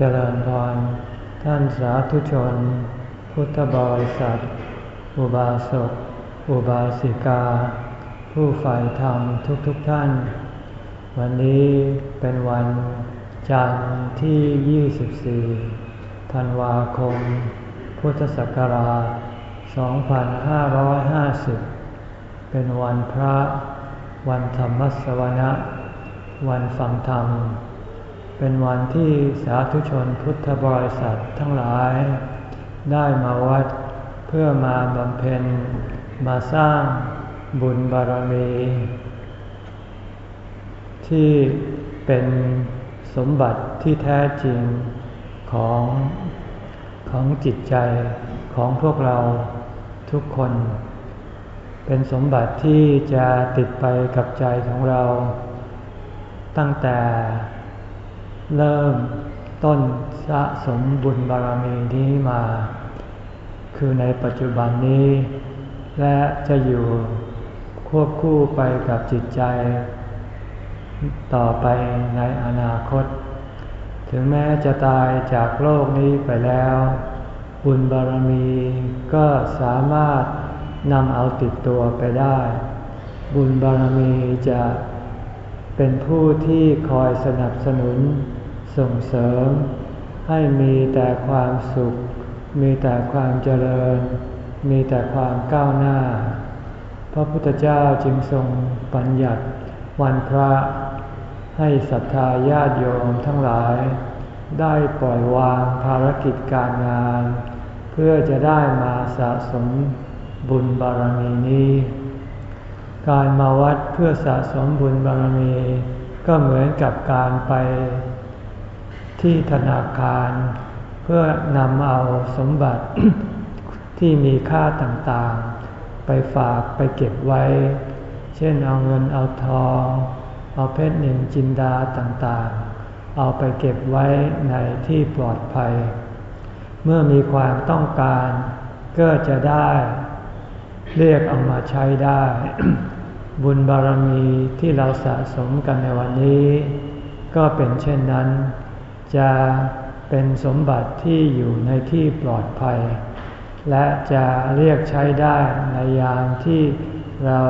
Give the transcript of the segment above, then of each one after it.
เจริญพร ท่านสาธุชน พุทธบริษัท อุบาสก อุบาสิกา ผู้ฝ่ายธรรมทุกๆทท่าน วันนี้เป็นวันจันทร์ที่ 24 ธันวาคม พุทธศักราช 2550 เป็นวันพระ วันธรรมสวนะ วันฟังธรรม เป็นวันที่สาธุชนพุทธบริษัททั้งหลาย ได้มาวัดเพื่อมาบำเพ็ญมาสร้างบุญบารมี ที่เป็นสมบัติที่แท้จริงของของจิตใจของพวกเราทุกคน เป็นสมบัติที่จะติดไปกับใจของเรา ตั้งแต่ เริ่มต้นสะสมบุญบารมีนี้มา คือในปัจจุบันนี้ และจะอยู่ควบคู่ไปกับจิตใจ ต่อไปในอนาคต ถึงแม้จะตายจากโลกนี้ไปแล้ว บุญบารมีก็สามารถนำเอาติดตัวไปได้ บุญบารมีจะเป็นผู้ที่คอยสนับสนุน ส่งเสริม ให้มีแต่ความสุข มีแต่ความเจริญ มีแต่ความก้าวหน้า พระพุทธเจ้าจึงทรงปัญญัติวันพระ ให้ศรัทธาญาติโยมทั้งหลาย ได้ปล่อยวางภารกิจการงาน เพื่อจะได้มาสะสมบุญบารมีนี้การมาวัดเพื่อสะสมบุญบารมี ก็เหมือนกับการไป ที่ธนาคาร เพื่อนำเอาสมบัติที่มีค่าต่างๆ ไปฝากไปเก็บไว้ เช่นเอาเงินเอาทอง เอาเพชรนินจินดาต่างๆ เอาไปเก็บไว้ในที่ปลอดภัย เมื่อมีความต้องการก็จะได้เรียกเอามาใช้ได้ บุญบารมีที่เราสะสมกันในวันนี้ ก็เป็นเช่นนั้น จะเป็นสมบัติที่อยู่ในที่ปลอดภัย และจะเรียกใช้ได้ในยามที่เรา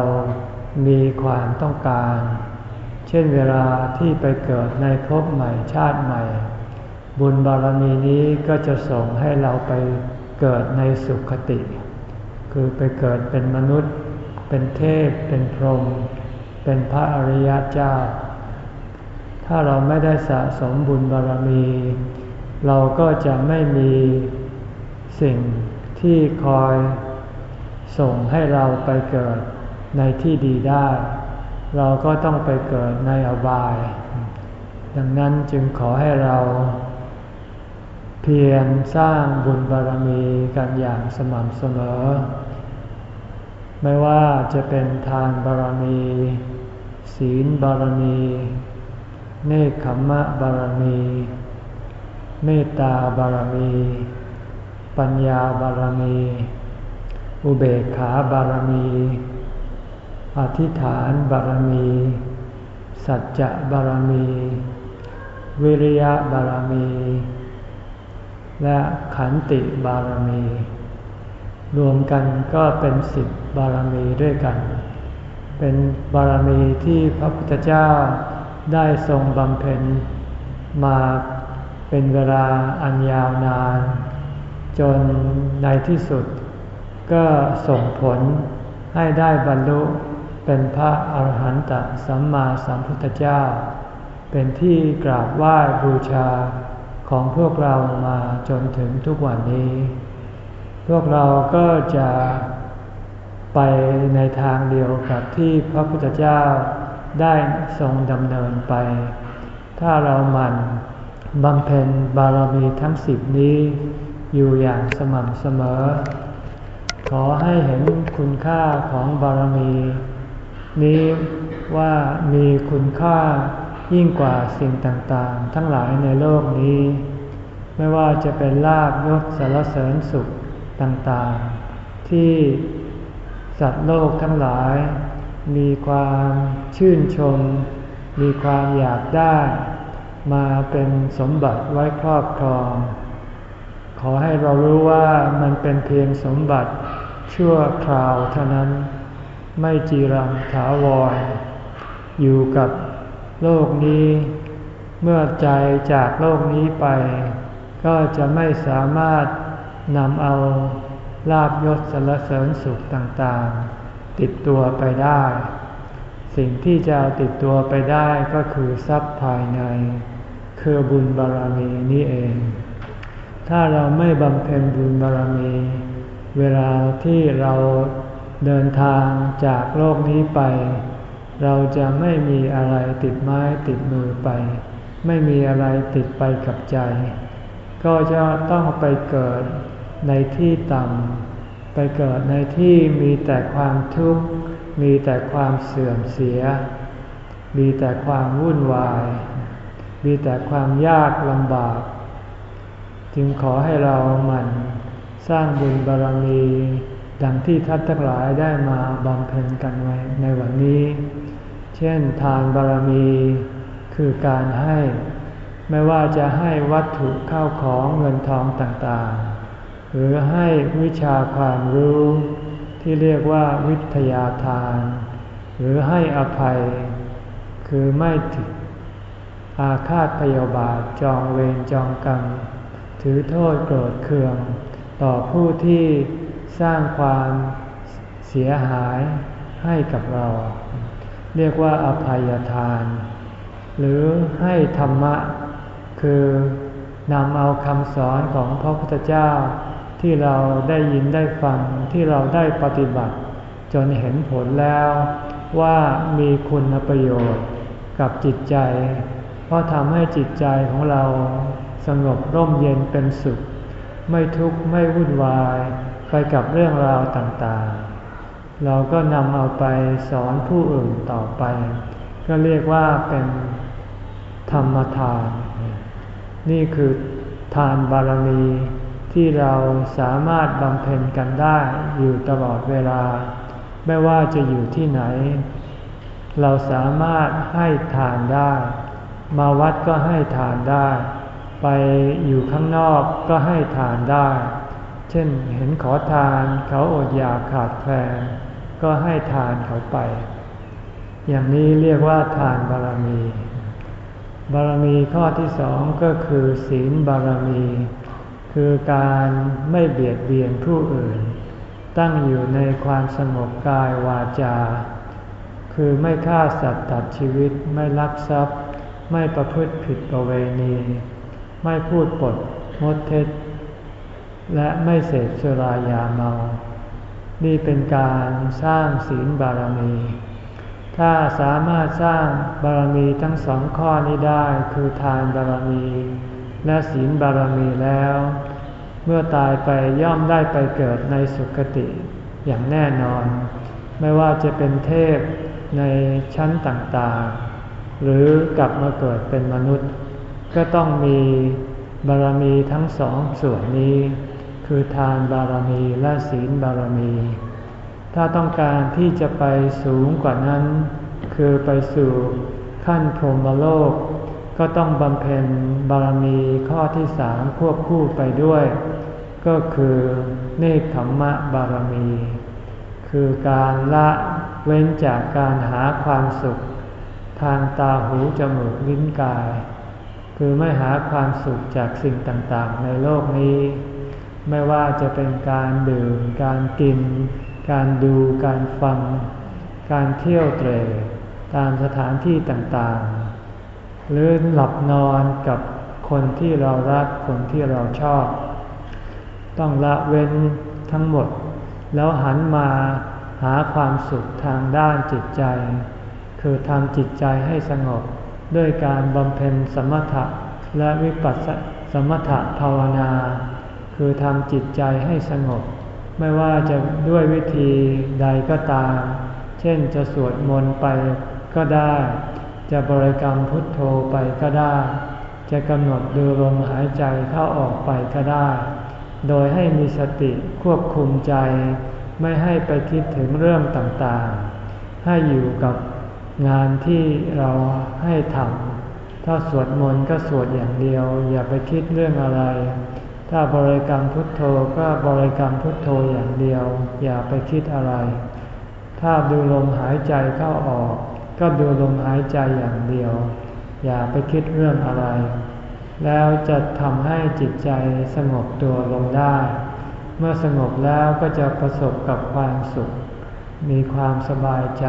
มีความต้องการ เช่นเวลาที่ไปเกิดในภพใหม่ชาติใหม่ บุญบารมีนี้ก็จะส่งให้เราไปเกิดในสุขติ คือไปเกิดเป็นมนุษย์ เป็นเทพ เป็นพรหมเป็นพระอริยเจ้า ถ้าเราไม่ได้สะสมบุญบารมี เราก็จะไม่มีสิ่งที่คอยส่งให้เราไปเกิดในที่ดีได้ เราก็ต้องไปเกิดในอบาย ดังนั้นจึงขอให้เรา เพียรสร้างบุญบารมีกันอย่างสม่ำเสมอ ไม่ว่าจะเป็นทานบารมี ศีลบารมี เนคขมะบารมี เมตตาบารมี ปัญญาบารมี อุเบกขาบารมี อธิษฐานบารมี สัจจะบารมี วิริยะบารมี และขันติบารมี รวมกันก็เป็นสิบบารมีด้วยกัน เป็นบารมีที่พระพุทธเจ้า ได้ทรงบำเพ็ญมาเป็นเวลาอันยาวนาน จนในที่สุด ก็ส่งผลให้ได้บรรลุเป็นพระอาหารหันตสัมมาสัมพุทธเจ้า เป็นที่กราบไหว้บูชาของพวกเรามาจนถึงทุกวันนี้ พวกเราก็จะไปในทางเดียวกับที่พระพุทธเจ้า ได้ทรงดำเนินไป ถ้าเราหมั่นบำเพ็ญบารมีทั้งสิบนี้ อยู่อย่างสม่ำเสมอ ขอให้เห็นคุณค่าของบารมี นี้ว่ามีคุณค่ายิ่งกว่าสิ่งต่างๆ ทั้งหลายในโลกนี้ ไม่ว่าจะเป็นลาบยศสารเสริญสุขต่างๆ ที่สัตว์โลกทั้งหลาย มีความชื่นชม มีความอยากได้ มาเป็นสมบัติไว้ครอบครอง ขอให้เรารู้ว่ามันเป็นเพียงสมบัติชั่วคราวเท่านั้น ไม่จีรังถาวรอยู่กับโลกนี้ เมื่อใจจากโลกนี้ไป ก็จะไม่สามารถนำเอาลาบยศสรรเสริญสุขต่างๆ ติดตัวไปได้ สิ่งที่จะติดตัวไปได้ก็คือทรัพย์ภายใน คือบุญบารมีนี่เอง ถ้าเราไม่บำเพ็ญบุญบารมี เวลาที่เราเดินทางจากโลกนี้ไป เราจะไม่มีอะไรติดไม้ติดมือไป ไม่มีอะไรติดไปกับใจ ก็จะต้องไปเกิดในที่ต่ำ ไปเกิดในที่มีแต่ความทุกข์ มีแต่ความเสื่อมเสีย มีแต่ความวุ่นวาย มีแต่ความยากลำบาก จึงขอให้เราหมั่นสร้างบุญบารมี ดังที่ท่านทั้งหลายได้มาบำเพ็ญกันไว้ในวันนี้ เช่นทานบารมี คือการให้ ไม่ว่าจะให้วัตถุเข้าของเงินทองต่างๆ หรือให้วิชาความรู้ที่เรียกว่าวิทยาทาน หรือให้อภัย คือไม่ถืออาฆาตพยาบาทจองเวรจองกรรม ถือโทษโกรธเคือง ต่อผู้ที่สร้างความเสียหายให้กับเรา เรียกว่าอภัยทาน หรือให้ธรรมะ คือนำเอาคำสอนของพระพุทธเจ้า ที่เราได้ยินได้ฟังที่เราได้ปฏิบัติ จนเห็นผลแล้วว่ามีคุณประโยชน์กับจิตใจ เพราะทำให้จิตใจของเราสงบร่มเย็นเป็นสุข ไม่ทุกข์ไม่วุ่นวายไปกับเรื่องราวต่างๆ เราก็นำเอาไปสอนผู้อื่นต่อไป ก็เรียกว่าเป็นธรรมทาน นี่คือทานบารมี ที่เราสามารถบำเพ็ญกันได้อยู่ตลอดเวลา ไม่ว่าจะอยู่ที่ไหน เราสามารถให้ทานได้ มาวัดก็ให้ทานได้ ไปอยู่ข้างนอกก็ให้ทานได้ เช่นเห็นขอทานเขาอดอยากขาดแคลนก็ให้ทานเขาไป อย่างนี้เรียกว่าทานบารมี บารมีข้อที่สองก็คือศีลบารมี คือการไม่เบียดเบียนผู้อื่น ตั้งอยู่ในความสงบกายวาจา คือไม่ฆ่าสัตว์ตัดชีวิตไม่ลักทรัพย์ ไม่ประพฤติผิดประเวณี ไม่พูดปดมดเท็จ และไม่เสพสุรายาเมา นี่เป็นการสร้างศีลบารมี ถ้าสามารถสร้างบารมีทั้งสองข้อนี้ได้คือทานบารมี และศีลบารมีแล้ว เมื่อตายไปย่อมได้ไปเกิดในสุคติอย่างแน่นอน ไม่ว่าจะเป็นเทพในชั้นต่างๆ หรือกลับมาเกิดเป็นมนุษย์ ก็ต้องมีบารมีทั้งสองส่วนนี้ คือทานบารมีและศีลบารมี ถ้าต้องการที่จะไปสูงกว่านั้น คือไปสู่ขั้นพรหมโลก ก็ต้องบำเพ็ญบารมีข้อที่สามควบคู่ไปด้วย ก็คือเนคขมมะบารมี คือการละเว้นจากการหาความสุข ทางตาหูจมูกลิ้นกาย คือไม่หาความสุขจากสิ่งต่างๆ ในโลกนี้ ไม่ว่าจะเป็นการดื่ม การกิน การดู การฟัง การเที่ยวเตร่ตามสถานที่ต่างๆ หรือหลับนอนกับคนที่เรารักคนที่เราชอบ ต้องละเว้นทั้งหมด แล้วหันมาหาความสุขทางด้านจิตใจ คือทำจิตใจให้สงบด้วยการบำเพ็ญสมถะและวิปัสสสมถะภาวนา คือทำจิตใจให้สงบ ไม่ว่าจะด้วยวิธีใดก็ตาม เช่นจะสวดมนต์ไปก็ได้ จะบริกรรมพุทโธไปก็ได้ จะกำหนดดูลมหายใจเข้าออกไปก็ได้ โดยให้มีสติควบคุมใจ ไม่ให้ไปคิดถึงเรื่องต่างๆ ให้อยู่กับงานที่เราให้ทำถ้าสวดมนต์ก็สวดอย่างเดียว อย่าไปคิดเรื่องอะไร ถ้าบริกรรมพุทโธก็บริกรรมพุทโธอย่างเดียว อย่าไปคิดอะไร ถ้าดูลมหายใจเข้าออก ก็ดูลมหายใจอย่างเดียว อย่าไปคิดเรื่องอะไร แล้วจะทำให้จิตใจสงบตัวลงได้ เมื่อสงบแล้วก็จะประสบกับความสุข มีความสบายใจ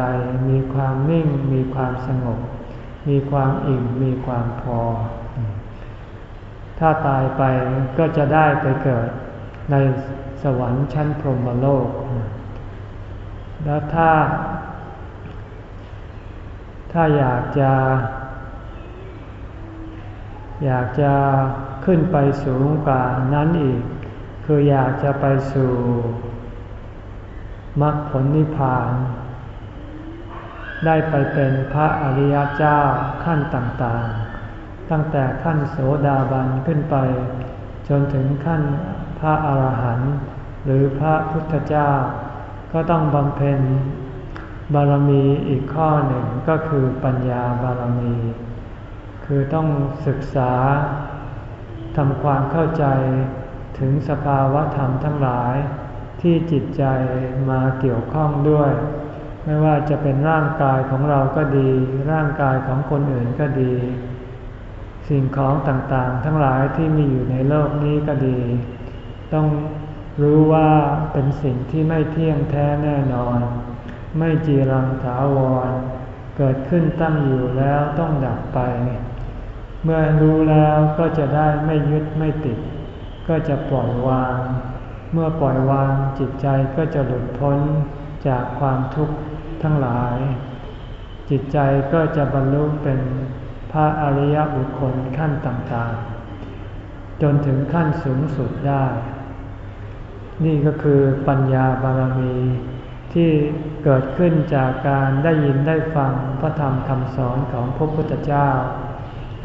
มีความนิ่ง มีความสงบ มีความอิ่ม มีความพอ ถ้าตายไปก็จะได้ไปเกิดในสวรรค์ชั้นพรหมโลก แล้วถ้า ถ้าอยากจะ อยากจะขึ้นไปสูงกว่านั้นอีก คืออยากจะไปสู่มรรคผลนิพพาน ได้ไปเป็นพระอริยเจ้าขั้นต่างๆ ตั้งแต่ขั้นโสดาบันขึ้นไป จนถึงขั้นพระอรหันต์หรือพระพุทธเจ้า ก็ต้องบำเพ็ญ บารมีอีกข้อหนึ่งก็คือปัญญาบารมี คือต้องศึกษาทำความเข้าใจถึงสภาวะธรรมทั้งหลาย ที่จิตใจมาเกี่ยวข้องด้วย ไม่ว่าจะเป็นร่างกายของเราก็ดี ร่างกายของคนอื่นก็ดี สิ่งของต่างๆ ทั้งหลายที่มีอยู่ในโลกนี้ก็ดี ต้องรู้ว่าเป็นสิ่งที่ไม่เที่ยงแท้แน่นอน ไม่จีรังถาวร เกิดขึ้นตั้งอยู่แล้วต้องดับไป เมื่อรู้แล้วก็จะได้ไม่ยึดไม่ติด ก็จะปล่อยวาง เมื่อปล่อยวางจิตใจก็จะหลุดพ้นจากความทุกข์ทั้งหลาย จิตใจก็จะบรรลุเป็นพระอริยบุคคลขั้นต่างๆ จนถึงขั้นสูงสุดได้ นี่ก็คือปัญญาบารมี ที่เกิดขึ้นจากการได้ยินได้ฟังพระธรรมคำสอนของพระพุทธเจ้า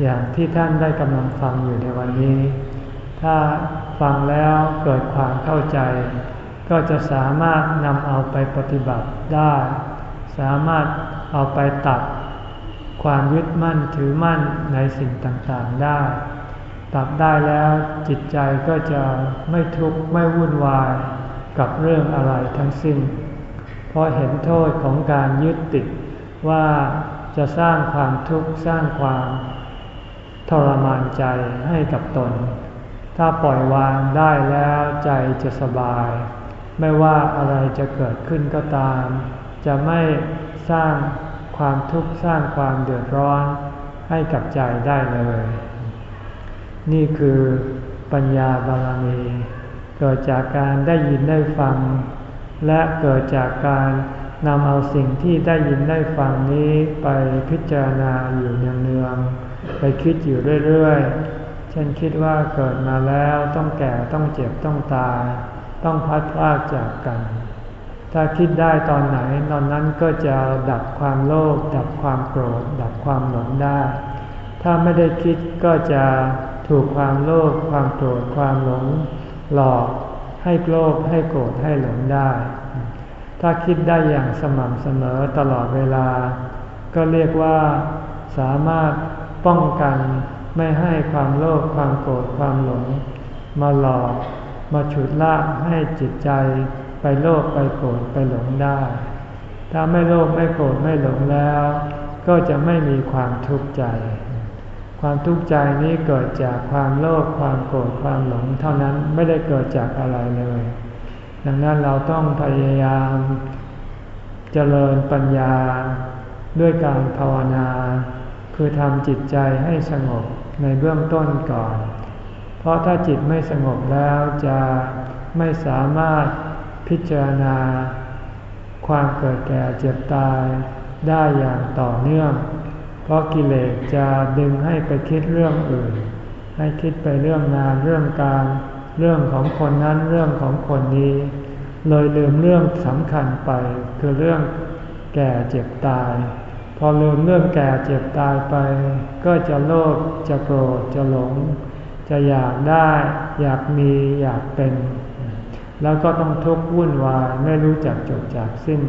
อย่างที่ท่านได้กำลังฟังอยู่ในวันนี้ ถ้าฟังแล้วเกิดความเข้าใจ ก็จะสามารถนำเอาไปปฏิบัติได้ สามารถเอาไปตัด ความยึดมั่นถือมั่นในสิ่งต่างๆได้ ตัดได้แล้วจิตใจก็จะไม่ทุกข์ไม่วุ่นวายกับเรื่องอะไรทั้งสิ้น ราะเห็นโทษของการยึดติดว่าจะสร้างความทุกข์สร้างความทรมานใจให้กับตน ถ้าปล่อยวางได้แล้วใจจะสบาย ไม่ว่าอะไรจะเกิดขึ้นก็ตาม จะไม่สร้างความทุกข์สร้างความเดือดร้อนให้กับใจได้เลย นี่คือปัญญาบารมี เกิดจากการได้ยินได้ฟัง และเกิดจากการนำเอาสิ่งที่ได้ยินได้ฟังนี้ไปพิจารณาอยู่เนืองๆ ไปคิดอยู่เรื่อยๆ เช่นคิดว่าเกิดมาแล้วต้องแก่ต้องเจ็บต้องตาย ต้องพัดพลากจากกัน ถ้าคิดได้ตอนไหนตอนนั้นก็จะดับความโลภดับความโกรธ ดับความหลงได้ ถ้าไม่ได้คิดก็จะถูกความโลภความโกรธความหลงหลอก ให้โลภให้โกรธให้หลงได้ ถ้าคิดได้อย่างสม่ำเสมอตลอดเวลา ก็เรียกว่าสามารถป้องกันไม่ให้ความโลภความโกรธความหลง มาหลอกมาฉุดลากให้จิตใจไปโลภไปโกรธไปหลงได้ ถ้าไม่โลภไม่โกรธไม่หลงแล้ว ก็จะไม่มีความทุกข์ใจ ความทุกข์ใจนี้เกิดจากความโลภความโกรธความหลงเท่านั้นไม่ได้เกิดจากอะไรเลย ดังนั้นเราต้องพยายามเจริญปัญญาด้วยการภาวนา คือทำจิตใจให้สงบในเบื้องต้นก่อน เพราะถ้าจิตไม่สงบแล้วจะไม่สามารถพิจารณา ความเกิดแก่เจ็บตายได้อย่างต่อเนื่อง เพราะกิเลสจะดึงให้ไปคิดเรื่องอื่น ให้คิดไปเรื่องงานเรื่องการ เรื่องของคนนั้นเรื่องของคนนี้ เลยลืมเรื่องสำคัญไป คือเรื่องแก่เจ็บตาย พอลืมเรื่องแก่เจ็บตายไป ก็จะโลภจะโกรธจะหลง จะอยากได้อยากมีอยากเป็น แล้วก็ต้องทุกข์วุ่นวายไม่รู้จักจบจากสิ้น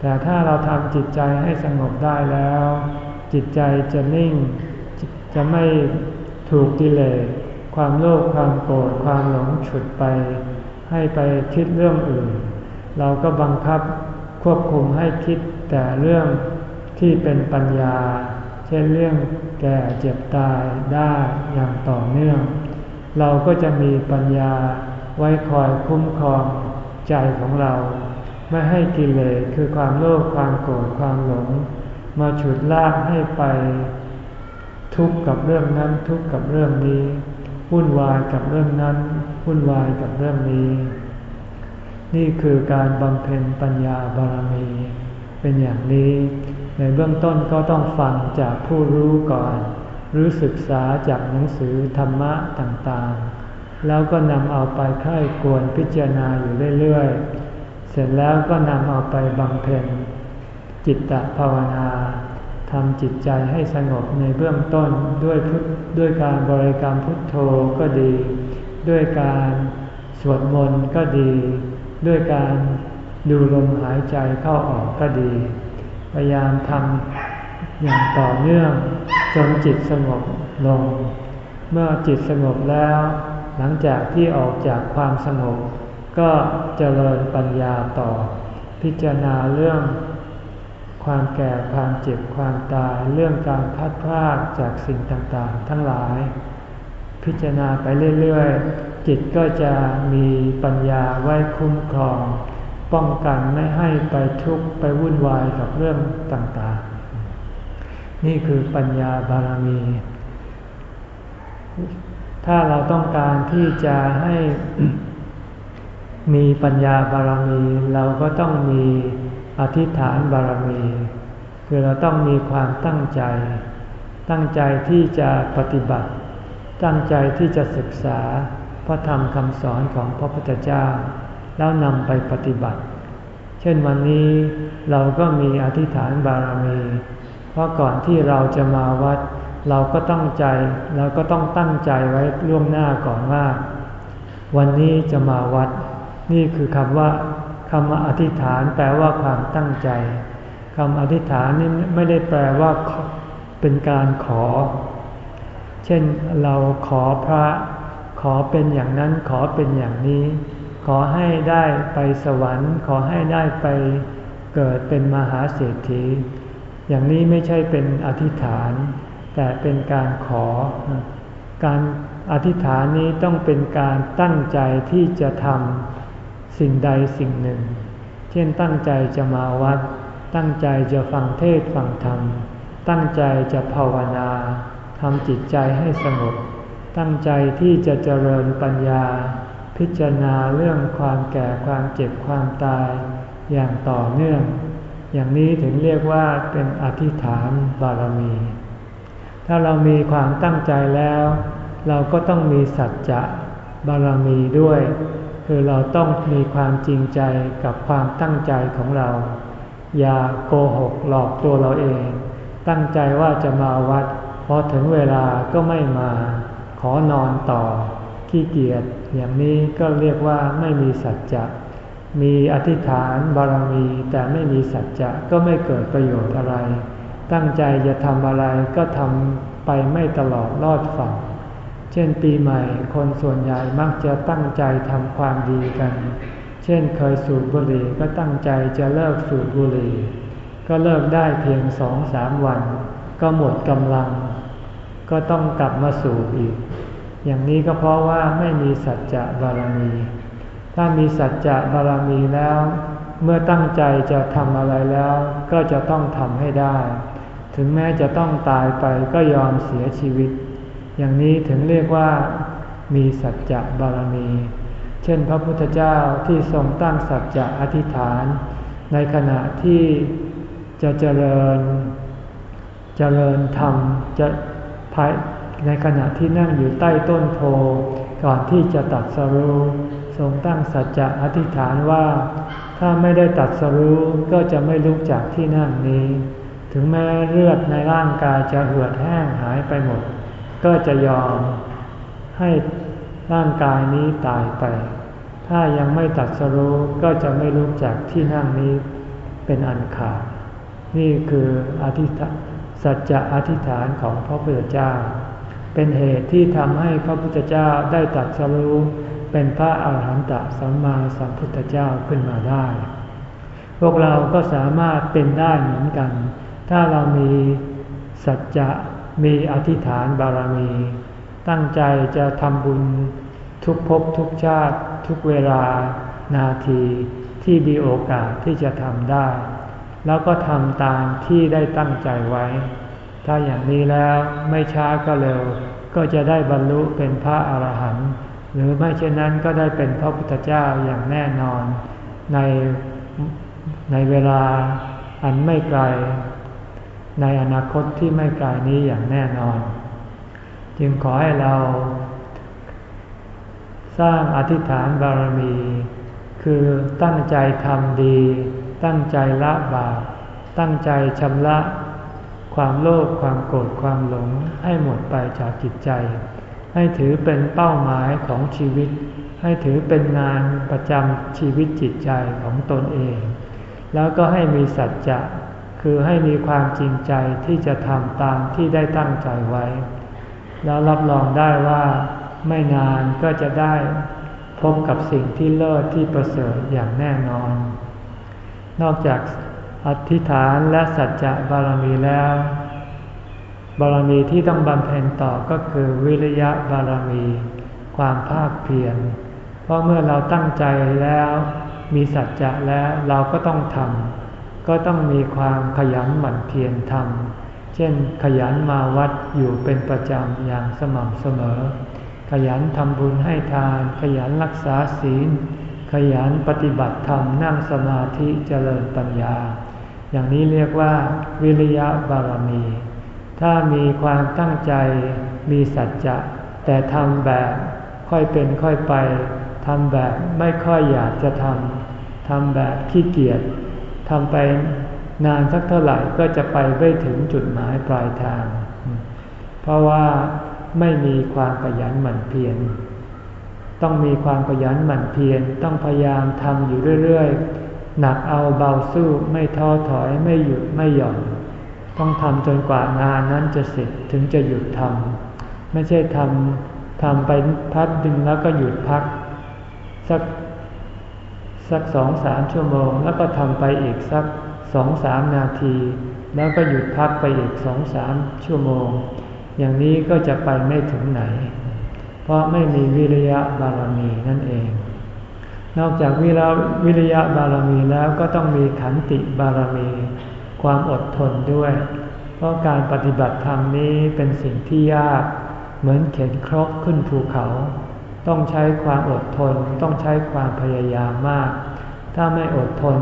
แต่ถ้าเราทำจิตใจให้สงบได้แล้ว จิตใจจะนิ่ง จะไม่ถูกกิเลสความโลภความโกรธความหลงฉุดไป ให้ไปคิดเรื่องอื่น เราก็บังคับควบคุมให้คิดแต่เรื่องที่เป็นปัญญา เช่นเรื่องแก่เจ็บตายได้อย่างต่อเนื่อง เราก็จะมีปัญญาไว้คอยคุ้มครองใจของเรา ไม่ให้กิเลสคือความโลภความโกรธความหลง มาฉุดลากให้ไป ทุกข์กับเรื่องนั้นทุกข์กับเรื่องนี้วุ่นวายกับเรื่องนั้นวุ่นวายกับเรื่องนี้ นี่คือการบำเพ็ญปัญญาบารมี เป็นอย่างนี้ ในเบื้องต้นก็ต้องฟังจากผู้รู้ก่อน หรือศึกษาจากหนังสือธรรมะต่างๆ แล้วก็นำเอาไปค่ายกวนพิจารณาอยู่เรื่อยๆ เสร็จแล้วก็นำเอาไปบำเพ็ญ จิตตภาวนาทำจิตใจให้สงบในเบื้องต้นด้วยพุทด้วยการบริกรรมพุทโธก็ดี ด้วยการสวดมนต์ก็ดี ด้วยการดูลมหายใจเข้าออกก็ดี พยายามทำอย่างต่อเนื่องจนจิตสงบลง เมื่อจิตสงบแล้ว หลังจากที่ออกจากความสงบ ก็เจริญปัญญาต่อ พิจารณาเรื่อง ความแก่ความเจ็บความตายเรื่องการพัดพลากจากสิ่งต่างๆ ทั้งหลาย พิจารณาไปเรื่อยๆ จิตก็จะมีปัญญาไว้คุ้มครอง ป้องกันไม่ให้ไปทุกข์ไปวุ่นวายกับเรื่องต่างๆ นี่คือปัญญาบารมี ถ้าเราต้องการที่จะให้มีปัญญาบารมีเราก็ต้องมี อธิษฐานบารมี คือเราต้องมีความตั้งใจ ตั้งใจที่จะปฏิบัติ ตั้งใจที่จะศึกษาพระธรรมคำสอนของพระพุทธเจ้า แล้วนำไปปฏิบัติ เช่นวันนี้เราก็มีอธิษฐานบารมี เพราะก่อนที่เราจะมาวัด เราก็ตั้งใจเราก็ต้องตั้งใจไว้ล่วงหน้าก่อนว่า วันนี้จะมาวัด นี่คือคำว่า คำอธิษฐานแปลว่าความตั้งใจคำอธิษฐานนี่ไม่ได้แปลว่าเป็นการขอ เช่นเราขอพระขอเป็นอย่างนั้นขอเป็นอย่างนี้ ขอให้ได้ไปสวรรค์ ขอให้ได้ไปเกิดเป็นมหาเศรษฐี อย่างนี้ไม่ใช่เป็นอธิษฐาน แต่เป็นการขอ การอธิษฐานนี้ต้องเป็นการตั้งใจที่จะทำ สิ่งใดสิ่งหนึ่ง เช่นตั้งใจจะมาวัด ตั้งใจจะฟังเทศฟังธรรม ตั้งใจจะภาวนาทำจิตใจให้สงบ ตั้งใจที่จะเจริญปัญญา พิจารณาเรื่องความแก่ความเจ็บความตาย อย่างต่อเนื่อง อย่างนี้ถึงเรียกว่าเป็นอธิษฐานบารมี ถ้าเรามีความตั้งใจแล้ว เราก็ต้องมีสัจจะบารมีด้วย คือเราต้องมีความจริงใจกับความตั้งใจของเรา อย่าโกหกหลอกตัวเราเอง ตั้งใจว่าจะมาวัดพอถึงเวลาก็ไม่มา ขอนอนต่อ ขี้เกียจอย่างนี้ก็เรียกว่าไม่มีสัจจะมีอธิษฐานบารมีแต่ไม่มีสัจจะก็ไม่เกิดประโยชน์อะไร ตั้งใจจะทำอะไรก็ทำไปไม่ตลอดรอดฝั่ง เช่นปีใหม่คนส่วนใหญ่มักจะตั้งใจทำความดีกัน เช่นเคยสูบบุหรี่ก็ตั้งใจจะเลิกสูบบุหรี่ ก็เลิกได้เพียงสองสามวัน ก็หมดกำลัง ก็ต้องกลับมาสูบอีก อย่างนี้ก็เพราะว่าไม่มีสัจจะบารมี ถ้ามีสัจจะบารมีแล้ว เมื่อตั้งใจจะทำอะไรแล้ว ก็จะต้องทำให้ได้ ถึงแม้จะต้องตายไปก็ยอมเสียชีวิต อย่างนี้ถึงเรียกว่ามีสัจจะบารมี เช่นพระพุทธเจ้าที่ทรงตั้งสัจจะอธิษฐาน ในขณะที่จะเจริญ เจริญธรรมจะภายในขณะที่นั่งอยู่ใต้ต้นโพก่อนที่จะตัดสรู้ทรงตั้งสัจจะอธิษฐานว่า ถ้าไม่ได้ตัดสรู้ก็จะไม่ลุกจากที่นั่งนี้ ถึงแม้เลือดในร่างกายจะเหือดแห้งหายไปหมด ก็จะยอมให้ร่างกายนี้ตายไป ถ้ายังไม่ตัดสรู้ก็จะไม่ลุกจากที่นั่งนี้เป็นอันขาด นี่คืออธิษฐานสัจจะอธิษฐานของพระพุทธเจ้า เป็นเหตุที่ทำให้พระพุทธเจ้าได้ตัดสรู้เป็นพระอาหารหันตสัมมาสัมพุทธเจ้าขึ้นมาได้ พวกเราก็สามารถเป็นได้เหมือนกัน ถ้าเรามีสัจจะ มีอธิษฐานบารมี ตั้งใจจะทำบุญทุกภพทุกชาติ ทุกเวลานาทีที่มีโอกาสที่จะทำได้ แล้วก็ทำตามที่ได้ตั้งใจไว้ ถ้าอย่างนี้แล้วไม่ช้าก็เร็ว ก็จะได้บรรลุเป็นพระอาหารหันต์หรือไม่เช่นนั้นก็ได้เป็นพระพุทธเจ้าอย่างแน่นอน ในในเวลาอันไม่ไกล ในอนาคตที่ไม่ไกลนี้อย่างแน่นอน จึงขอให้เรา สร้างอธิษฐานบารมี คือตั้งใจทำดี ตั้งใจละบาปตั้งใจชำระ ความโลภความโกรธความหลงให้หมดไปจากจิตใจ ให้ถือเป็นเป้าหมายของชีวิต ให้ถือเป็นงานประจำชีวิตจิตใจของตนเอง แล้วก็ให้มีสัจจะ คือให้มีความจริงใจที่จะทำตามที่ได้ตั้งใจไว้ แล้วรับรองได้ว่าไม่นานก็จะได้พบกับสิ่งที่เลิศที่ประเสริฐอย่างแน่นอน นอกจากอธิษฐานและสัจจะบารมีแล้ว บารมีที่ต้องบำเพ็ญต่อก็คือวิริยะบารมี ความภาคเพียร เพราะเมื่อเราตั้งใจแล้ว มีสัจจะแล้วเราก็ต้องทำ ก็ต้องมีความขยันหมั่นเพียรทำ เช่นขยันมาวัดอยู่เป็นประจำอย่างสม่ำเสมอ ขยันทำบุญให้ทาน ขยันรักษาศีล ขยันปฏิบัติธรรมนั่งสมาธิเจริญปัญญา อย่างนี้เรียกว่า วิริยะบารมี ถ้ามีความตั้งใจมีสัจจะ แต่ทำแบบค่อยเป็นค่อยไปทำแบบไม่ค่อยอยากจะทำทำแบบขี้เกียจ ทำไปนานสักเท่าไหร่ก็จะไปไม่ถึงจุดหมายปลายทาง เพราะว่าไม่มีความขยันหมั่นเพียร ต้องมีความขยันหมั่นเพียร ต้องพยายามทำอยู่เรื่อยๆ หนักเอาเบาสู้ไม่ท้อถอยไม่หยุดไม่หย่อน ต้องทำจนกว่างานนั้นจะเสร็จถึงจะหยุดทำ ไม่ใช่ทำทำไปพักดึงแล้วก็หยุดพัก สัก สักสองสามชั่วโมง แล้วก็ทำไปอีกสักสองสามนาที แล้วก็หยุดพักไปอีกสองสามชั่วโมง อย่างนี้ก็จะไปไม่ถึงไหน เพราะไม่มีวิริยะบารมีนั่นเอง นอกจากวิริริยะบารมีแล้วก็ต้องมีขันติบารมี ความอดทนด้วย เพราะการปฏิบัติธรรมนี้เป็นสิ่งที่ยาก เหมือนเข็นครกขึ้นภูเขา ต้องใช้ความอดทนต้องใช้ความพยายามมาก ถ้าไม่อดทน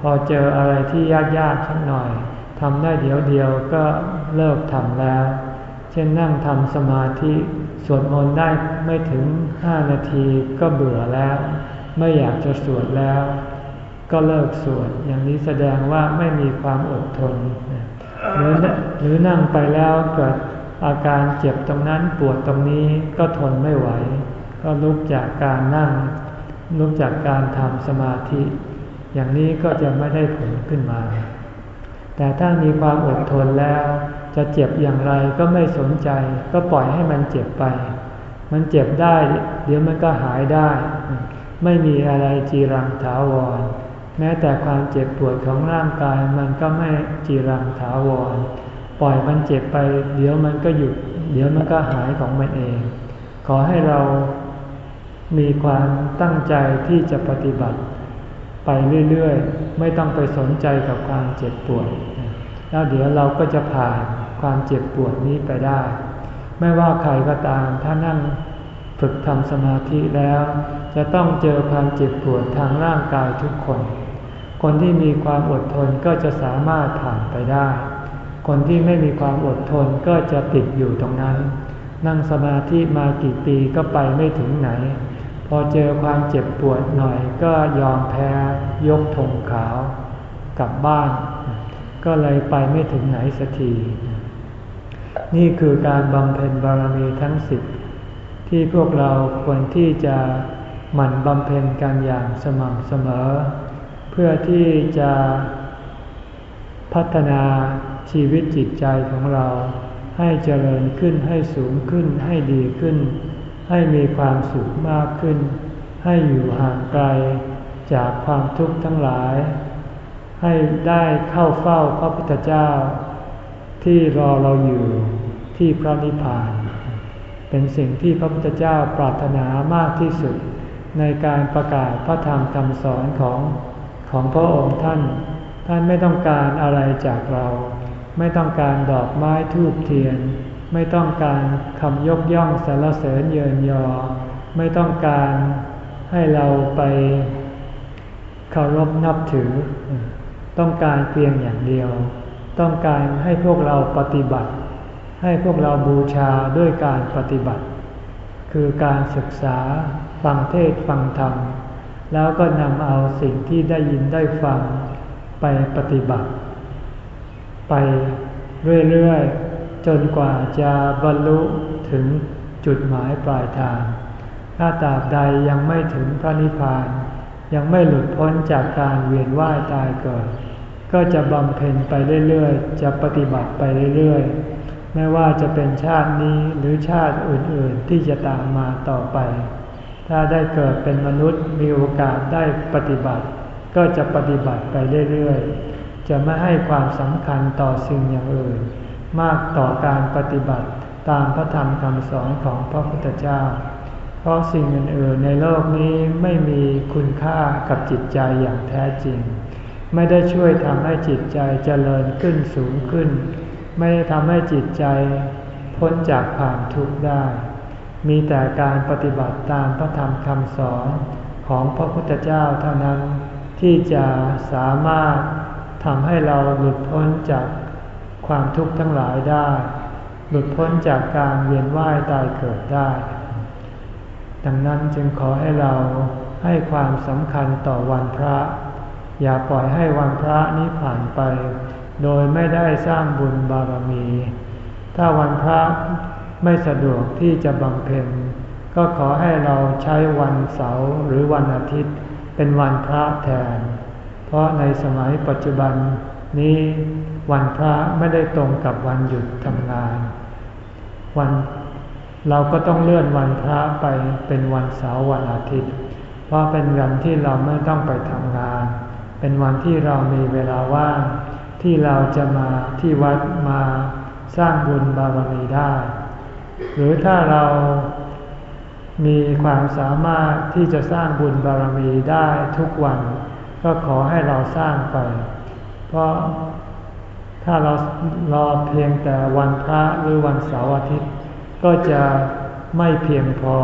พอเจออะไรที่ยากๆสักหน่อยทำได้เดี๋ยวเดียวก็เลิกทำแล้ว เช่นนั่งทำสมาธิสวดมนต์ได้ไม่ถึงห้านาทีก็เบื่อแล้ว ไม่อยากจะสวดแล้ว ก็เลิกสวดอย่างนี้แสดงว่าไม่มีความอดทนหรือหรือนั่งไปแล้วเกิดอาการเจ็บตรงนั้นปวดตรงนี้ก็ทนไม่ไหว ก็ลุกจากการนั่ง ลุกจากการทำสมาธิ อย่างนี้ก็จะไม่ได้ผลขึ้นมา แต่ถ้ามีความอดทนแล้ว จะเจ็บอย่างไรก็ไม่สนใจ ก็ปล่อยให้มันเจ็บไป มันเจ็บได้ เดี๋ยวมันก็หายได้ ไม่มีอะไรจีรังถาวร แม้แต่ความเจ็บปวดของร่างกายมันก็ไม่จีรังถาวร ปล่อยมันเจ็บไป เดี๋ยวมันก็หยุด เดี๋ยวมันก็หายของมันเองขอให้เรา มีความตั้งใจที่จะปฏิบัติ ไปเรื่อยๆ ไม่ต้องไปสนใจกับความเจ็บปวด แล้วเดี๋ยวเราก็จะผ่านความเจ็บปวดนี้ไปได้ ไม่ว่าใครก็ตามถ้านั่งฝึกทำสมาธิแล้ว จะต้องเจอความเจ็บปวดทางร่างกายทุกคน คนที่มีความอดทนก็จะสามารถผ่านไปได้ คนที่ไม่มีความอดทนก็จะติดอยู่ตรงนั้น นั่งสมาธิมากี่ปีก็ไปไม่ถึงไหน พอเจอความเจ็บปวดหน่อยก็ยอมแพ้ยกธงขาวกลับบ้าน ก็เลยไปไม่ถึงไหนสักที นี่คือการบำเพ็ญบารมีทั้งสิบที่พวกเราควรที่จะหมั่นบำเพ็ญกันอย่างสม่ำเสมอ เพื่อที่จะพัฒนาชีวิตจิตใจของเราให้เจริญขึ้นให้สูงขึ้นให้ดีขึ้น ให้มีความสุขมากขึ้น ให้อยู่ห่างไกลจากความทุกข์ทั้งหลาย ให้ได้เข้าเฝ้าพระพุทธเจ้า ที่รอเราอยู่ที่พระนิพพาน เป็นสิ่งที่พระพุทธเจ้าปรารถนามากที่สุด ในการประกาศพระธรรมคำสอนของของพระองค์ท่าน ท่านไม่ต้องการอะไรจากเรา ไม่ต้องการดอกไม้ทูบเทียน ไม่ต้องการคำยกย่องสรรเสริญเยินยอ ไม่ต้องการให้เราไปเคารพนับถือ ต้องการเพียงอย่างเดียว ต้องการให้พวกเราปฏิบัติ ให้พวกเราบูชาด้วยการปฏิบัติ คือการศึกษาฟังเทศฟังธรรม แล้วก็นำเอาสิ่งที่ได้ยินได้ฟังไปปฏิบัติ ไปเรื่อยๆ จนกว่าจะบรรลุถึงจุดหมายปลายทาง ถ้าตราบใดยังไม่ถึงพระนิพพาน ยังไม่หลุดพ้นจากการเวียนว่ายตายเกิด ก็จะบำเพ็ญไปเรื่อยๆ จะปฏิบัติไปเรื่อยๆ ไม่ว่าจะเป็นชาตินี้หรือชาติอื่นๆ ที่จะตามมาต่อไป ถ้าได้เกิดเป็นมนุษย์มีโอกาสได้ปฏิบัติ ก็จะปฏิบัติไปเรื่อยๆ จะไม่ให้ความสำคัญต่อสิ่งอย่างอื่น มากต่อการปฏิบัติตามพระธรรมคำสอนของพระพุทธเจ้า เพราะสิ่งอื่นๆในโลกนี้ไม่มีคุณค่ากับจิตใจอย่างแท้จริง ไม่ได้ช่วยทำให้จิตใจเจริญขึ้นสูงขึ้น ไม่ได้ทำให้จิตใจพ้นจากความทุกข์ได้ มีแต่การปฏิบัติตามพระธรรมคำสอนของพระพุทธเจ้าเท่านั้นที่จะสามารถทำให้เราหลุดพ้นจาก ความทุกข์ทั้งหลายได้ หลุดพ้นจากการเวียนว่ายตายเกิดได้ ดังนั้นจึงขอให้เราให้ความสำคัญต่อวันพระ อย่าปล่อยให้วันพระนี้ผ่านไป โดยไม่ได้สร้างบุญบารมี ถ้าวันพระไม่สะดวกที่จะบำเพ็ญก็ขอให้เราใช้วันเสาร์หรือวันอาทิตย์เป็นวันพระแทน เพราะในสมัยปัจจุบัน นี้วันพระไม่ได้ตรงกับวันหยุดทำงาน วันเราก็ต้องเลื่อนวันพระไปเป็นวันเสาร์วันอาทิตย์ เพราะเป็นวันที่เราไม่ต้องไปทำงาน เป็นวันที่เรามีเวลาว่างที่เราจะมาที่วัดมาสร้างบุญบารมีได้ หรือถ้าเรามีความสามารถที่จะสร้างบุญบารมีได้ทุกวัน ก็ขอให้เราสร้างไป เพราะถ้าเรารอเพียงแต่วันพระหรือวันเสาร์อาทิตย์ ก็จะไม่เพียงพอ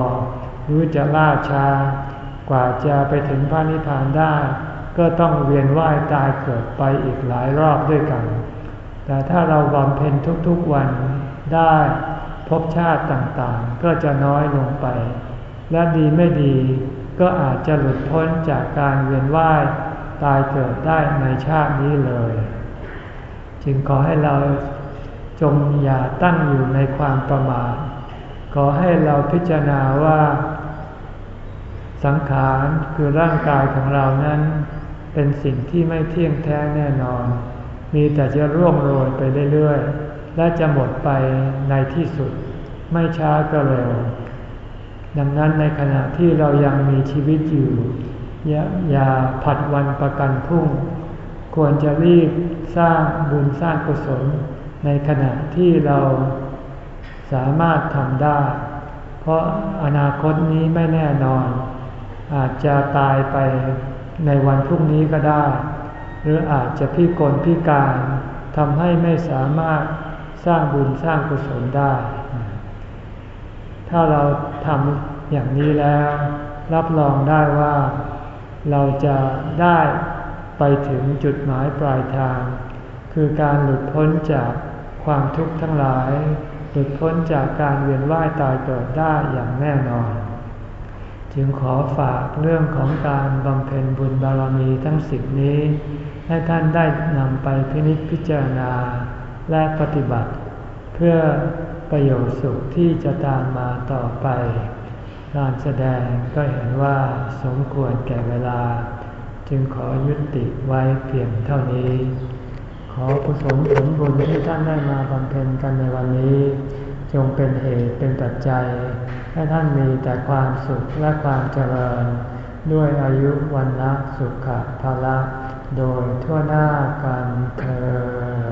หรือจะล่าช้ากว่าจะไปถึงพระนิพพานได้ ก็ต้องเวียนว่ายตายเกิดไปอีกหลายรอบด้วยกัน แต่ถ้าเราบำเพ็ญทุกๆวันได้พบชาติต่างๆ ก็จะน้อยลงไป และดีไม่ดีก็อาจจะหลุดพ้นจากการเวียนว่าย ตายเกิดได้ในชาตินี้เลย จึงขอให้เราจงอย่าตั้งอยู่ในความประมาทขอให้เราพิจารณาว่า สังขารคือร่างกายของเรานั้น เป็นสิ่งที่ไม่เที่ยงแท้แน่นอน มีแต่จะร่วงโรยไปเรื่อยๆ และจะหมดไปในที่สุด ไม่ช้าก็เร็ว ดังนั้นในขณะที่เรายังมีชีวิตอยู่ อย่าอย่าผัดวันประกันพรุ่ง ควรจะรีบสร้างบุญสร้างกุศลในขณะที่เราสามารถทำได้ เพราะอนาคตนี้ไม่แน่นอน อาจจะตายไปในวันพรุ่งนี้ก็ได้ หรืออาจจะพิกลพิการทำให้ไม่สามารถสร้างบุญสร้างกุศลได้ ถ้าเราทำอย่างนี้แล้ว รับรองได้ว่า เราจะได้ไปถึงจุดหมายปลายทาง คือการหลุดพ้นจากความทุกข์ทั้งหลาย หลุดพ้นจากการเวียนว่ายตายเกิดได้อย่างแน่นอน จึงขอฝากเรื่องของการบำเพ็ญบุญบารมีทั้งสิบนี้ ให้ท่านได้นำไปพินิจพิจารณาและปฏิบัติ เพื่อประโยชน์สุขที่จะตามมาต่อไป การแสดงก็เห็นว่าสมควรแก่เวลา จึงขอยุติไว้เพียงเท่านี้ ขอกุศลผลบุญที่ท่านได้มาบำเพ็ญกันในวันนี้ จงเป็นเหตุเป็นปัจจัย ให้ท่านมีแต่ความสุขและความเจริญ ด้วยอายุวันละสุขภาละ โดยทั่วหน้ากันเธอ